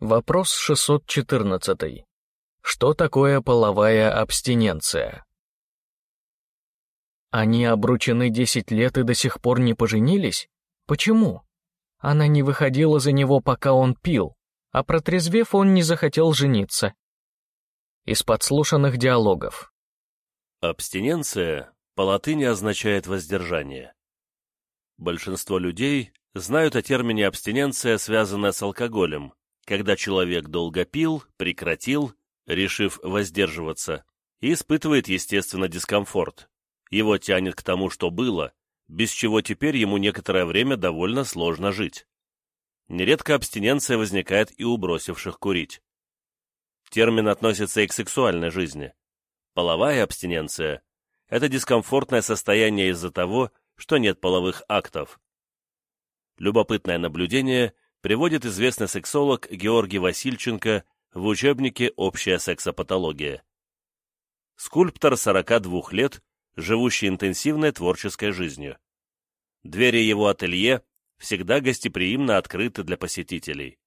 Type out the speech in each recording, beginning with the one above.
Вопрос 614. Что такое половая абстиненция? Они обручены 10 лет и до сих пор не поженились? Почему? Она не выходила за него, пока он пил, а протрезвев, он не захотел жениться. Из подслушанных диалогов. Абстиненция по латыни означает воздержание. Большинство людей знают о термине абстиненция, связанная с алкоголем, когда человек долго пил, прекратил, решив воздерживаться, и испытывает, естественно, дискомфорт. Его тянет к тому, что было, без чего теперь ему некоторое время довольно сложно жить. Нередко абстиненция возникает и у бросивших курить. Термин относится и к сексуальной жизни. Половая абстиненция – это дискомфортное состояние из-за того, что нет половых актов. Любопытное наблюдение приводит известный сексолог Георгий Васильченко в учебнике «Общая сексопатология». Скульптор 42 лет, живущий интенсивной творческой жизнью. Двери его ателье всегда гостеприимно открыты для посетителей.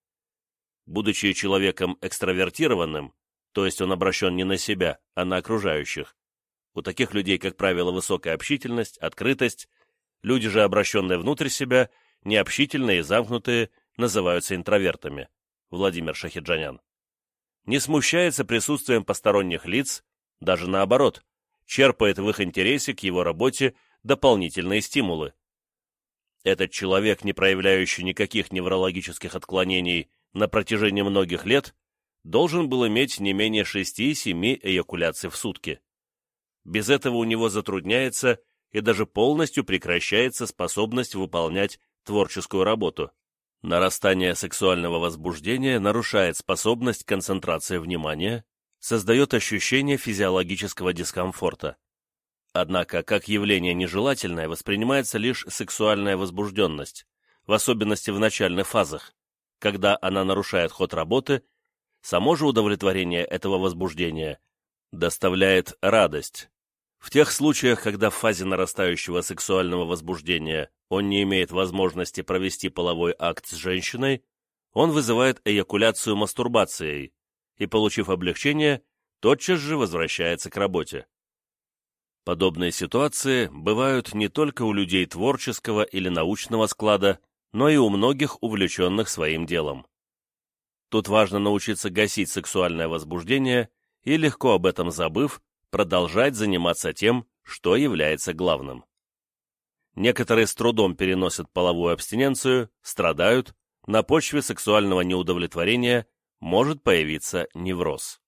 Будучи человеком экстравертированным, то есть он обращен не на себя, а на окружающих, у таких людей, как правило, высокая общительность, открытость, люди же, обращенные внутрь себя, необщительные и замкнутые, называются интровертами. Владимир Шахиджанян. Не смущается присутствием посторонних лиц, даже наоборот, черпает в их интересе к его работе дополнительные стимулы. Этот человек, не проявляющий никаких неврологических отклонений на протяжении многих лет, должен был иметь не менее 6-7 эякуляций в сутки. Без этого у него затрудняется и даже полностью прекращается способность выполнять творческую работу. Нарастание сексуального возбуждения нарушает способность концентрации внимания, создает ощущение физиологического дискомфорта. Однако, как явление нежелательное, воспринимается лишь сексуальная возбужденность, в особенности в начальных фазах, когда она нарушает ход работы, само же удовлетворение этого возбуждения доставляет радость. В тех случаях, когда в фазе нарастающего сексуального возбуждения он не имеет возможности провести половой акт с женщиной, он вызывает эякуляцию мастурбацией и, получив облегчение, тотчас же возвращается к работе. Подобные ситуации бывают не только у людей творческого или научного склада, но и у многих увлеченных своим делом. Тут важно научиться гасить сексуальное возбуждение и, легко об этом забыв, продолжать заниматься тем, что является главным. Некоторые с трудом переносят половую абстиненцию, страдают, на почве сексуального неудовлетворения может появиться невроз.